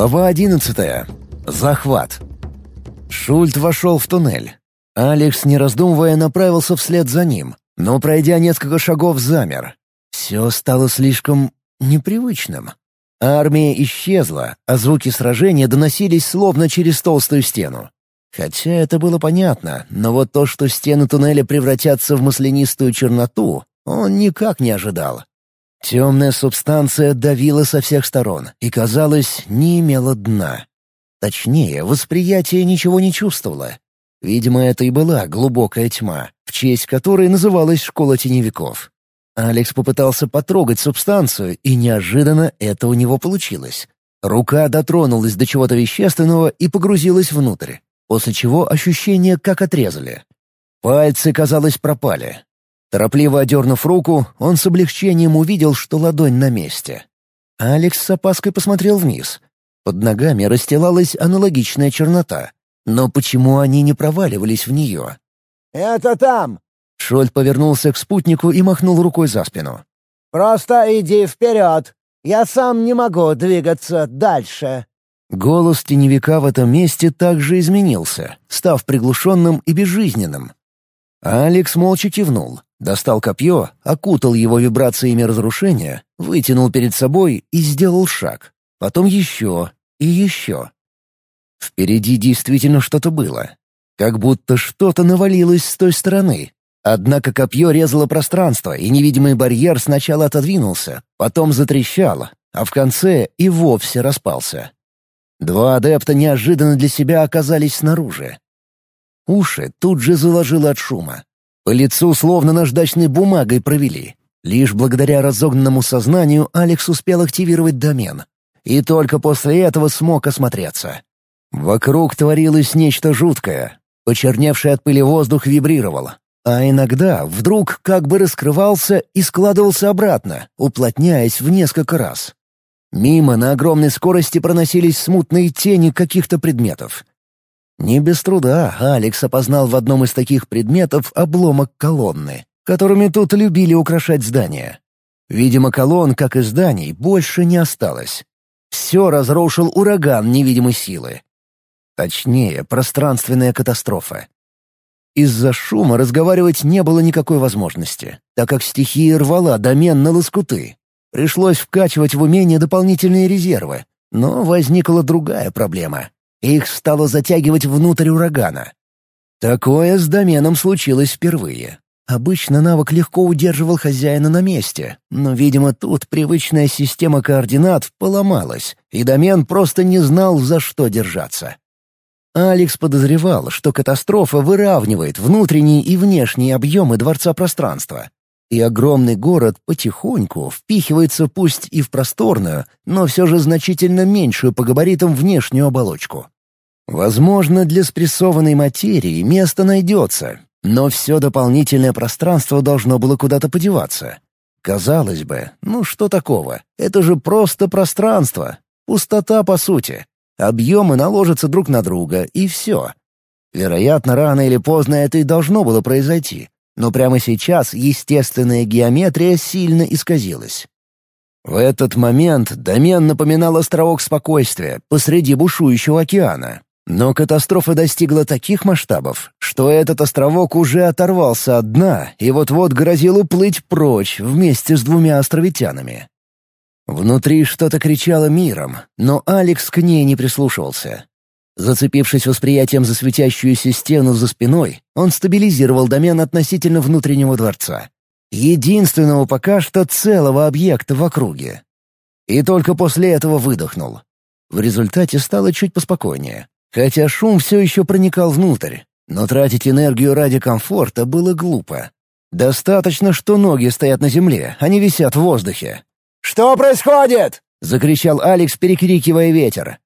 Глава одиннадцатая. Захват. Шульт вошел в туннель. Алекс, не раздумывая, направился вслед за ним, но, пройдя несколько шагов, замер. Все стало слишком непривычным. Армия исчезла, а звуки сражения доносились словно через толстую стену. Хотя это было понятно, но вот то, что стены туннеля превратятся в маслянистую черноту, он никак не ожидал. Темная субстанция давила со всех сторон и, казалось, не имела дна. Точнее, восприятие ничего не чувствовало. Видимо, это и была глубокая тьма, в честь которой называлась школа теневиков. Алекс попытался потрогать субстанцию, и неожиданно это у него получилось. Рука дотронулась до чего-то вещественного и погрузилась внутрь, после чего ощущения как отрезали. Пальцы, казалось, пропали, Торопливо одернув руку, он с облегчением увидел, что ладонь на месте. Алекс с опаской посмотрел вниз. Под ногами расстилалась аналогичная чернота. Но почему они не проваливались в нее? «Это там!» Шольд повернулся к спутнику и махнул рукой за спину. «Просто иди вперед! Я сам не могу двигаться дальше!» Голос теневика в этом месте также изменился, став приглушенным и безжизненным. Алекс молча кивнул, достал копье, окутал его вибрациями разрушения, вытянул перед собой и сделал шаг. Потом еще и еще. Впереди действительно что-то было. Как будто что-то навалилось с той стороны. Однако копье резало пространство, и невидимый барьер сначала отодвинулся, потом затрещал, а в конце и вовсе распался. Два адепта неожиданно для себя оказались снаружи. Уши тут же заложило от шума. По лицу словно наждачной бумагой провели. Лишь благодаря разогнанному сознанию Алекс успел активировать домен. И только после этого смог осмотреться. Вокруг творилось нечто жуткое. Почерневший от пыли воздух вибрировал. А иногда вдруг как бы раскрывался и складывался обратно, уплотняясь в несколько раз. Мимо на огромной скорости проносились смутные тени каких-то предметов. Не без труда Алекс опознал в одном из таких предметов обломок колонны, которыми тут любили украшать здания. Видимо, колонн, как и зданий, больше не осталось. Все разрушил ураган невидимой силы. Точнее, пространственная катастрофа. Из-за шума разговаривать не было никакой возможности, так как стихия рвала домен на лоскуты. Пришлось вкачивать в умение дополнительные резервы, но возникла другая проблема. Их стало затягивать внутрь урагана. Такое с доменом случилось впервые. Обычно навык легко удерживал хозяина на месте, но, видимо, тут привычная система координат поломалась, и домен просто не знал, за что держаться. Алекс подозревал, что катастрофа выравнивает внутренние и внешние объемы дворца пространства, и огромный город потихоньку впихивается пусть и в просторную, но все же значительно меньшую по габаритам внешнюю оболочку. Возможно, для спрессованной материи место найдется, но все дополнительное пространство должно было куда-то подеваться. Казалось бы, ну что такого? Это же просто пространство. Пустота, по сути. Объемы наложатся друг на друга, и все. Вероятно, рано или поздно это и должно было произойти. Но прямо сейчас естественная геометрия сильно исказилась. В этот момент домен напоминал островок спокойствия посреди бушующего океана. Но катастрофа достигла таких масштабов, что этот островок уже оторвался от дна и вот-вот грозил уплыть прочь вместе с двумя островитянами. Внутри что-то кричало миром, но Алекс к ней не прислушивался. Зацепившись восприятием за светящуюся стену за спиной, он стабилизировал домен относительно внутреннего дворца. Единственного пока что целого объекта в округе. И только после этого выдохнул. В результате стало чуть поспокойнее. Хотя шум все еще проникал внутрь, но тратить энергию ради комфорта было глупо. Достаточно, что ноги стоят на земле, не висят в воздухе. «Что происходит?» — закричал Алекс, перекрикивая ветер.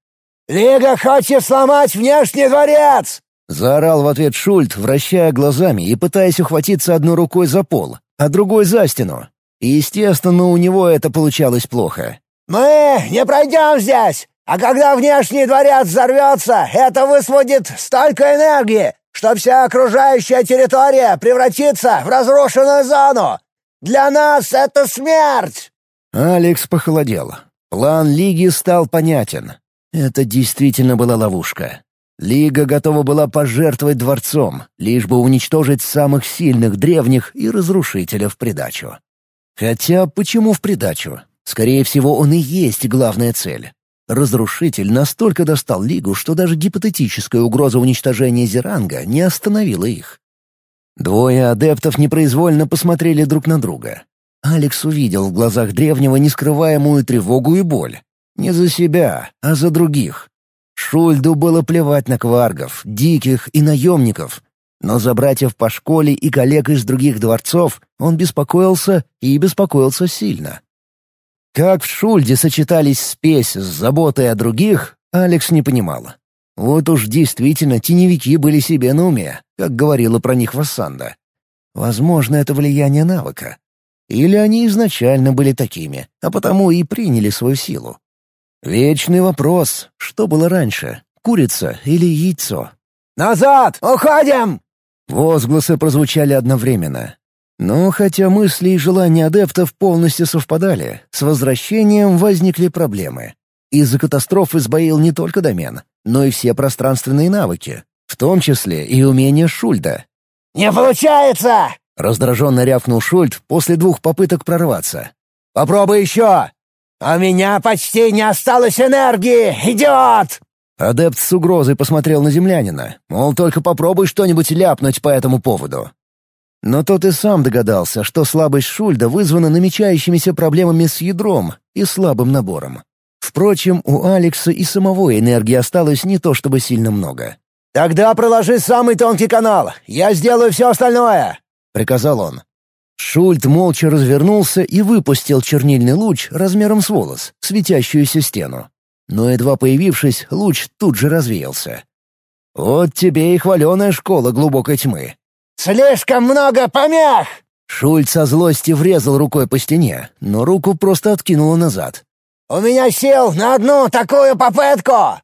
«Лига хочет сломать внешний дворец!» Заорал в ответ Шульт, вращая глазами и пытаясь ухватиться одной рукой за пол, а другой за стену. И, естественно, у него это получалось плохо. «Мы не пройдем здесь! А когда внешний дворец взорвется, это высвободит столько энергии, что вся окружающая территория превратится в разрушенную зону. Для нас это смерть!» Алекс похолодел. План Лиги стал понятен. Это действительно была ловушка. Лига готова была пожертвовать дворцом, лишь бы уничтожить самых сильных древних и разрушителя в придачу. Хотя почему в придачу? Скорее всего, он и есть главная цель. Разрушитель настолько достал Лигу, что даже гипотетическая угроза уничтожения Зеранга не остановила их. Двое адептов непроизвольно посмотрели друг на друга. Алекс увидел в глазах древнего нескрываемую тревогу и боль. Не за себя, а за других. Шульду было плевать на кваргов, диких и наемников. Но за братьев по школе и коллег из других дворцов он беспокоился и беспокоился сильно. Как в Шульде сочетались спесь с заботой о других, Алекс не понимала. Вот уж действительно теневики были себе на уме, как говорила про них Вассанда. Возможно, это влияние навыка. Или они изначально были такими, а потому и приняли свою силу. Вечный вопрос, что было раньше, курица или яйцо? «Назад! Уходим!» Возгласы прозвучали одновременно. Но хотя мысли и желания адептов полностью совпадали, с возвращением возникли проблемы. Из-за катастрофы сбоил не только домен, но и все пространственные навыки, в том числе и умения Шульда. «Не получается!» — раздраженно рявкнул Шульд после двух попыток прорваться. «Попробуй еще!» «У меня почти не осталось энергии! Идиот!» Адепт с угрозой посмотрел на землянина, мол, только попробуй что-нибудь ляпнуть по этому поводу. Но тот и сам догадался, что слабость Шульда вызвана намечающимися проблемами с ядром и слабым набором. Впрочем, у Алекса и самого энергии осталось не то чтобы сильно много. «Тогда проложи самый тонкий канал, я сделаю все остальное!» — приказал он. Шульт молча развернулся и выпустил чернильный луч размером с волос, светящуюся стену. Но едва появившись, луч тут же развеялся. «Вот тебе и хваленая школа глубокой тьмы». «Слишком много помех!» Шульт со злости врезал рукой по стене, но руку просто откинуло назад. «У меня сил на одну такую попытку!»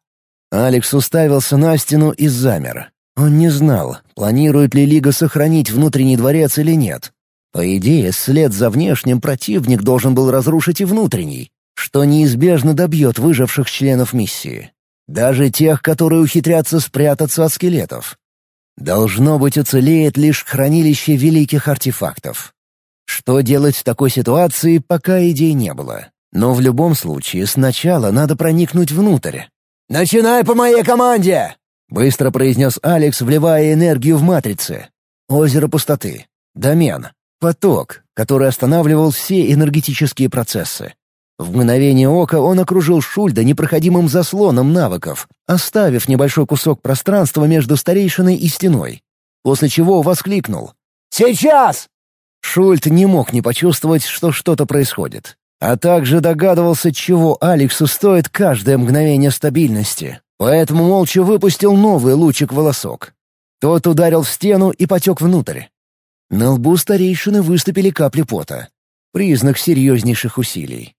Алекс уставился на стену и замер. Он не знал, планирует ли Лига сохранить внутренний дворец или нет. По идее, след за внешним противник должен был разрушить и внутренний, что неизбежно добьет выживших членов миссии. Даже тех, которые ухитрятся спрятаться от скелетов. Должно быть, уцелеет лишь хранилище великих артефактов. Что делать в такой ситуации, пока идей не было. Но в любом случае сначала надо проникнуть внутрь. «Начинай по моей команде!» — быстро произнес Алекс, вливая энергию в матрицы. Озеро пустоты. Домен. Поток, который останавливал все энергетические процессы. В мгновение ока он окружил Шульда непроходимым заслоном навыков, оставив небольшой кусок пространства между старейшиной и стеной. После чего воскликнул. «Сейчас!» Шульд не мог не почувствовать, что что-то происходит. А также догадывался, чего Алексу стоит каждое мгновение стабильности. Поэтому молча выпустил новый лучик-волосок. Тот ударил в стену и потек внутрь. На лбу старейшины выступили капли пота. Признак серьезнейших усилий.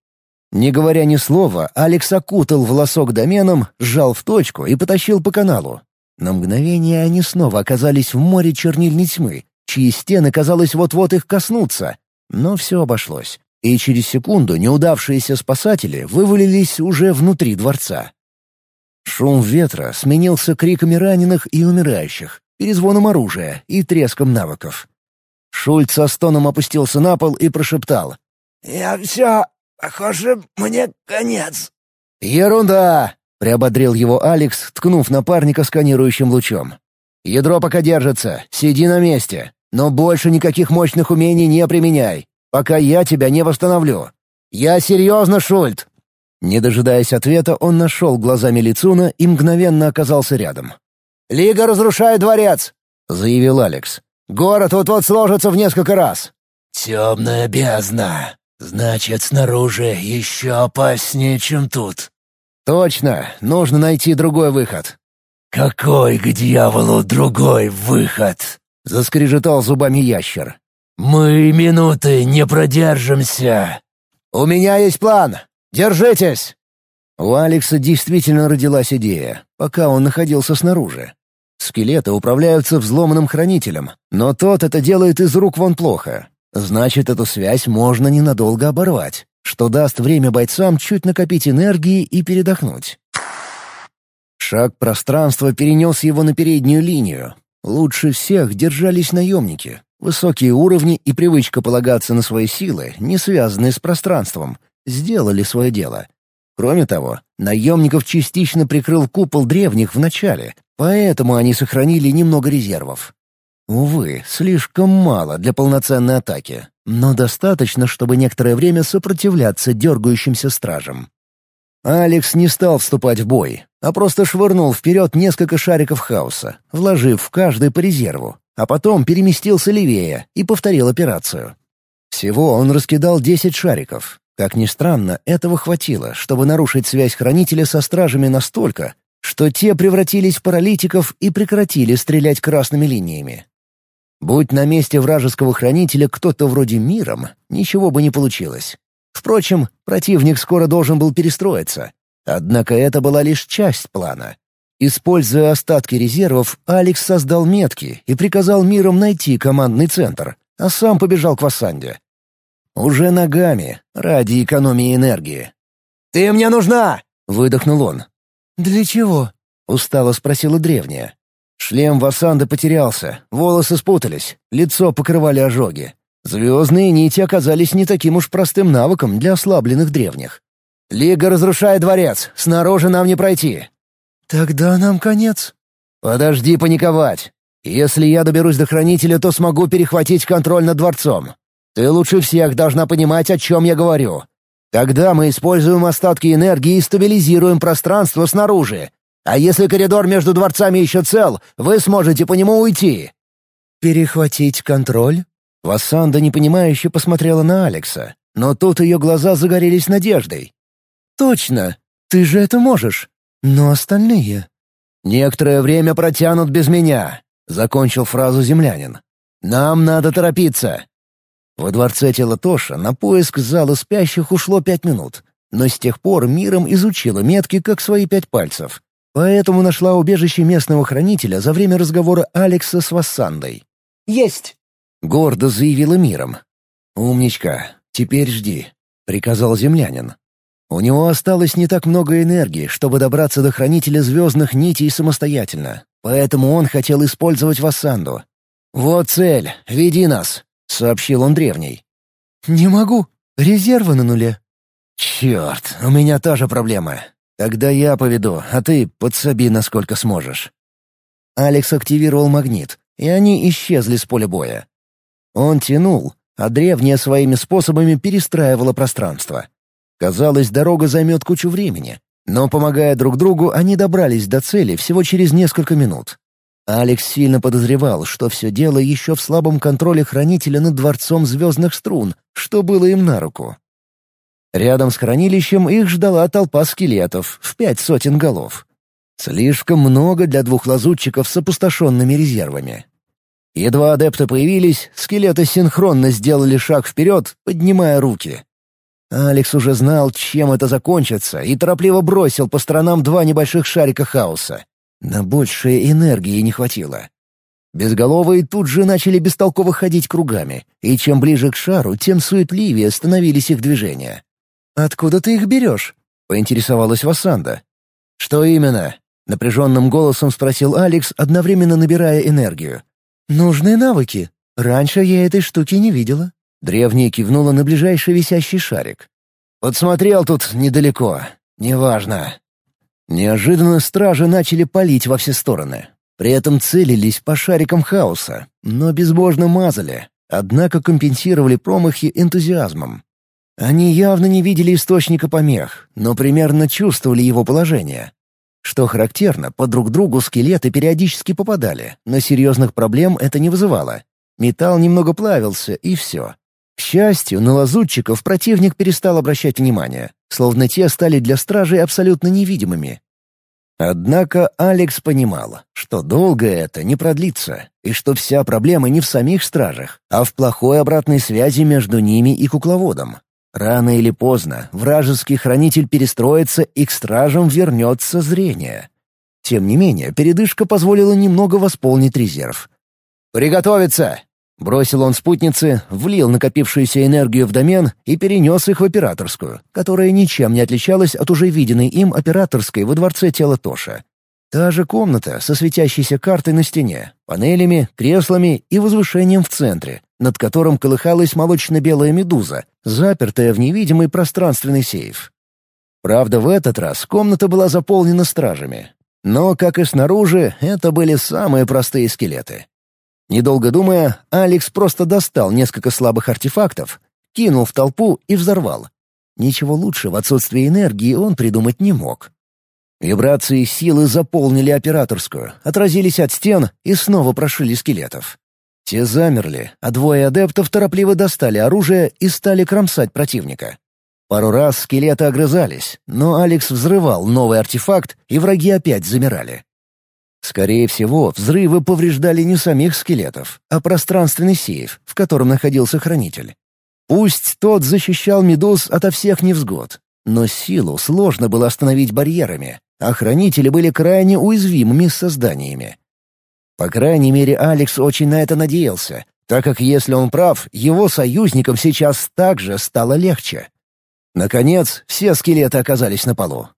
Не говоря ни слова, Алекс окутал волосок доменом, сжал в точку и потащил по каналу. На мгновение они снова оказались в море чернильной тьмы, чьи стены, казалось, вот-вот их коснутся. Но все обошлось. И через секунду неудавшиеся спасатели вывалились уже внутри дворца. Шум ветра сменился криками раненых и умирающих, перезвоном оружия и треском навыков. Шульц со стоном опустился на пол и прошептал. «Я все... Похоже, мне конец». «Ерунда!» — приободрил его Алекс, ткнув напарника сканирующим лучом. «Ядро пока держится, сиди на месте, но больше никаких мощных умений не применяй, пока я тебя не восстановлю. Я серьезно, Шульт!» Не дожидаясь ответа, он нашел глазами Лицуна и мгновенно оказался рядом. «Лига разрушает дворец!» — заявил Алекс. Город вот-вот сложится в несколько раз». «Темная бездна. Значит, снаружи еще опаснее, чем тут». «Точно. Нужно найти другой выход». «Какой к дьяволу другой выход?» — заскрежетал зубами ящер. «Мы минуты не продержимся». «У меня есть план. Держитесь!» У Алекса действительно родилась идея, пока он находился снаружи. Скелеты управляются взломанным хранителем, но тот это делает из рук вон плохо. Значит, эту связь можно ненадолго оборвать, что даст время бойцам чуть накопить энергии и передохнуть. Шаг пространства перенес его на переднюю линию. Лучше всех держались наемники. Высокие уровни и привычка полагаться на свои силы, не связанные с пространством, сделали свое дело. Кроме того, наемников частично прикрыл купол древних в начале, поэтому они сохранили немного резервов. Увы, слишком мало для полноценной атаки, но достаточно, чтобы некоторое время сопротивляться дергающимся стражам. Алекс не стал вступать в бой, а просто швырнул вперед несколько шариков хаоса, вложив в каждый по резерву, а потом переместился левее и повторил операцию. Всего он раскидал 10 шариков. Как ни странно, этого хватило, чтобы нарушить связь хранителя со стражами настолько, что те превратились в паралитиков и прекратили стрелять красными линиями. Будь на месте вражеского хранителя кто-то вроде миром, ничего бы не получилось. Впрочем, противник скоро должен был перестроиться. Однако это была лишь часть плана. Используя остатки резервов, Алекс создал метки и приказал миром найти командный центр, а сам побежал к Вассанде. Уже ногами, ради экономии энергии. «Ты мне нужна!» — выдохнул он. «Для чего?» — устало спросила древняя. Шлем Вассанды потерялся, волосы спутались, лицо покрывали ожоги. Звездные нити оказались не таким уж простым навыком для ослабленных древних. «Лига разрушает дворец, снаружи нам не пройти». «Тогда нам конец». «Подожди паниковать. Если я доберусь до Хранителя, то смогу перехватить контроль над дворцом. Ты лучше всех должна понимать, о чем я говорю. Тогда мы используем остатки энергии и стабилизируем пространство снаружи. А если коридор между дворцами еще цел, вы сможете по нему уйти». «Перехватить контроль?» Вассанда непонимающе посмотрела на Алекса, но тут ее глаза загорелись надеждой. «Точно! Ты же это можешь! Но остальные...» «Некоторое время протянут без меня», — закончил фразу землянин. «Нам надо торопиться». Во дворце Телатоша на поиск зала спящих ушло пять минут, но с тех пор миром изучила метки как свои пять пальцев. Поэтому нашла убежище местного хранителя за время разговора Алекса с Вассандой. «Есть!» — гордо заявила миром. «Умничка, теперь жди», — приказал землянин. У него осталось не так много энергии, чтобы добраться до хранителя звездных нитей самостоятельно, поэтому он хотел использовать Вассанду. «Вот цель, веди нас», — сообщил он древний. «Не могу, резервы на нуле». «Черт, у меня тоже проблема. Тогда я поведу, а ты подсоби, насколько сможешь». Алекс активировал магнит, и они исчезли с поля боя. Он тянул, а древняя своими способами перестраивала пространство. Казалось, дорога займет кучу времени, но, помогая друг другу, они добрались до цели всего через несколько минут. Алекс сильно подозревал, что все дело еще в слабом контроле хранителя над Дворцом Звездных Струн, что было им на руку. Рядом с хранилищем их ждала толпа скелетов в пять сотен голов. Слишком много для двух лазутчиков с опустошенными резервами. Едва адепты появились, скелеты синхронно сделали шаг вперед, поднимая руки. Алекс уже знал, чем это закончится, и торопливо бросил по сторонам два небольших шарика хаоса. На большее энергии не хватило. Безголовые тут же начали бестолково ходить кругами, и чем ближе к шару, тем суетливее становились их движения. «Откуда ты их берешь?» — поинтересовалась Вассанда. «Что именно?» — напряженным голосом спросил Алекс, одновременно набирая энергию. «Нужные навыки. Раньше я этой штуки не видела». Древняя кивнула на ближайший висящий шарик. «Подсмотрел тут недалеко. Неважно». Неожиданно стражи начали палить во все стороны. При этом целились по шарикам хаоса, но безбожно мазали, однако компенсировали промахи энтузиазмом. Они явно не видели источника помех, но примерно чувствовали его положение. Что характерно, по друг другу скелеты периодически попадали, но серьезных проблем это не вызывало. Металл немного плавился, и все. К счастью, на лазутчиков противник перестал обращать внимание, словно те стали для стражей абсолютно невидимыми. Однако Алекс понимал, что долго это не продлится, и что вся проблема не в самих стражах, а в плохой обратной связи между ними и кукловодом. Рано или поздно вражеский хранитель перестроится и к стражам вернется зрение. Тем не менее, передышка позволила немного восполнить резерв. «Приготовиться!» Бросил он спутницы, влил накопившуюся энергию в домен и перенес их в операторскую, которая ничем не отличалась от уже виденной им операторской во дворце тела Тоша. Та же комната со светящейся картой на стене, панелями, креслами и возвышением в центре, над которым колыхалась молочно-белая медуза, запертая в невидимый пространственный сейф. Правда, в этот раз комната была заполнена стражами. Но, как и снаружи, это были самые простые скелеты. Недолго думая, Алекс просто достал несколько слабых артефактов, кинул в толпу и взорвал. Ничего лучше в отсутствии энергии он придумать не мог. Вибрации силы заполнили операторскую, отразились от стен и снова прошили скелетов. Те замерли, а двое адептов торопливо достали оружие и стали кромсать противника. Пару раз скелеты огрызались, но Алекс взрывал новый артефакт, и враги опять замирали. Скорее всего, взрывы повреждали не самих скелетов, а пространственный сейф, в котором находился хранитель. Пусть тот защищал медуз ото всех невзгод, но силу сложно было остановить барьерами, а хранители были крайне уязвимыми созданиями. По крайней мере, Алекс очень на это надеялся, так как если он прав, его союзникам сейчас также стало легче. Наконец, все скелеты оказались на полу.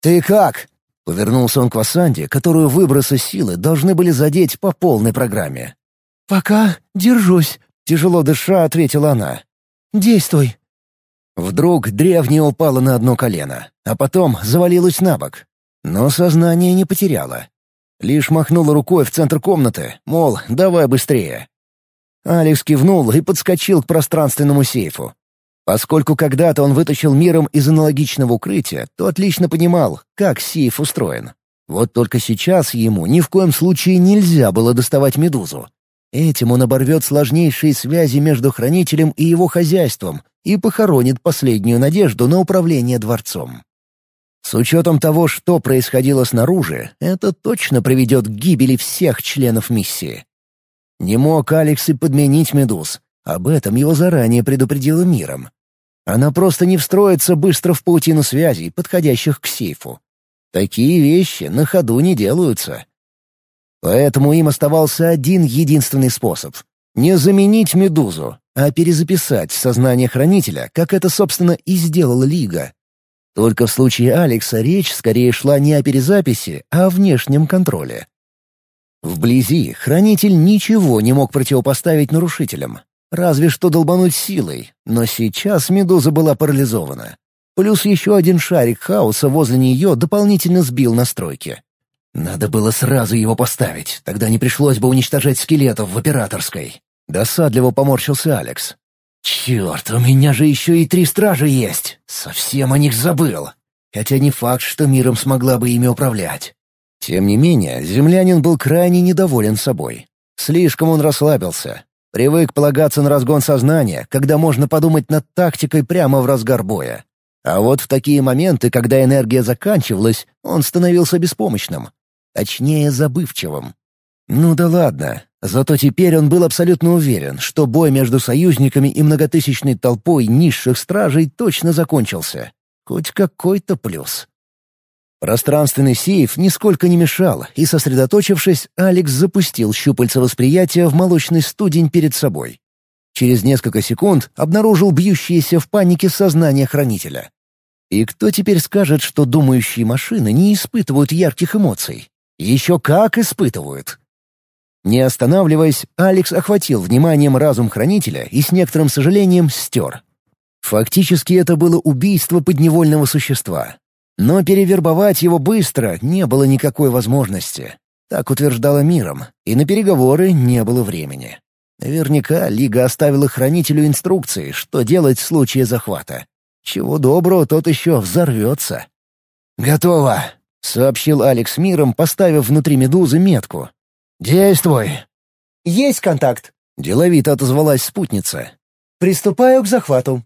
«Ты как?» Повернулся он к Васанде, которую выбросы силы должны были задеть по полной программе. «Пока держусь», — тяжело дыша ответила она. «Действуй». Вдруг древняя упала на одно колено, а потом завалилась на бок. Но сознание не потеряла. Лишь махнула рукой в центр комнаты, мол, давай быстрее. Алекс кивнул и подскочил к пространственному сейфу. Поскольку когда-то он вытащил миром из аналогичного укрытия, то отлично понимал, как сейф устроен. Вот только сейчас ему ни в коем случае нельзя было доставать медузу. Этим он оборвет сложнейшие связи между хранителем и его хозяйством и похоронит последнюю надежду на управление дворцом. С учетом того, что происходило снаружи, это точно приведет к гибели всех членов миссии. Не мог Алекс и подменить медуз, об этом его заранее предупредила миром. Она просто не встроится быстро в паутину связей, подходящих к сейфу. Такие вещи на ходу не делаются. Поэтому им оставался один единственный способ — не заменить «Медузу», а перезаписать сознание хранителя, как это, собственно, и сделала Лига. Только в случае Алекса речь скорее шла не о перезаписи, а о внешнем контроле. Вблизи хранитель ничего не мог противопоставить нарушителям. Разве что долбануть силой, но сейчас Медуза была парализована. Плюс еще один шарик хаоса возле нее дополнительно сбил настройки. Надо было сразу его поставить, тогда не пришлось бы уничтожать скелетов в операторской. Досадливо поморщился Алекс. «Черт, у меня же еще и три стражи есть! Совсем о них забыл! Хотя не факт, что миром смогла бы ими управлять». Тем не менее, землянин был крайне недоволен собой. Слишком он расслабился, Привык полагаться на разгон сознания, когда можно подумать над тактикой прямо в разгар боя. А вот в такие моменты, когда энергия заканчивалась, он становился беспомощным. Точнее, забывчивым. Ну да ладно. Зато теперь он был абсолютно уверен, что бой между союзниками и многотысячной толпой низших стражей точно закончился. Хоть какой-то плюс. Пространственный сейф нисколько не мешал, и, сосредоточившись, Алекс запустил щупальца восприятия в молочный студень перед собой. Через несколько секунд обнаружил бьющееся в панике сознание хранителя. И кто теперь скажет, что думающие машины не испытывают ярких эмоций? Еще как испытывают! Не останавливаясь, Алекс охватил вниманием разум хранителя и с некоторым сожалением стер. Фактически это было убийство подневольного существа, но перевербовать его быстро не было никакой возможности. Так утверждала миром, и на переговоры не было времени. Наверняка Лига оставила хранителю инструкции, что делать в случае захвата. Чего доброго, тот еще взорвется. «Готово», — сообщил Алекс миром, поставив внутри медузы метку. «Действуй!» «Есть контакт», — деловито отозвалась спутница. «Приступаю к захвату».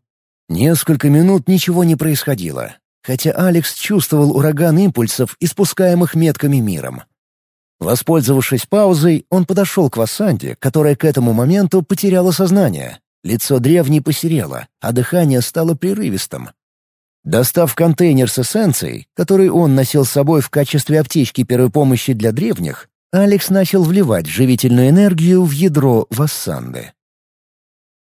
Несколько минут ничего не происходило хотя Алекс чувствовал ураган импульсов, испускаемых метками миром. Воспользовавшись паузой, он подошел к Вассанде, которая к этому моменту потеряла сознание. Лицо древней посерело, а дыхание стало прерывистым. Достав контейнер с эссенцией, который он носил с собой в качестве аптечки первой помощи для древних, Алекс начал вливать живительную энергию в ядро Вассанды.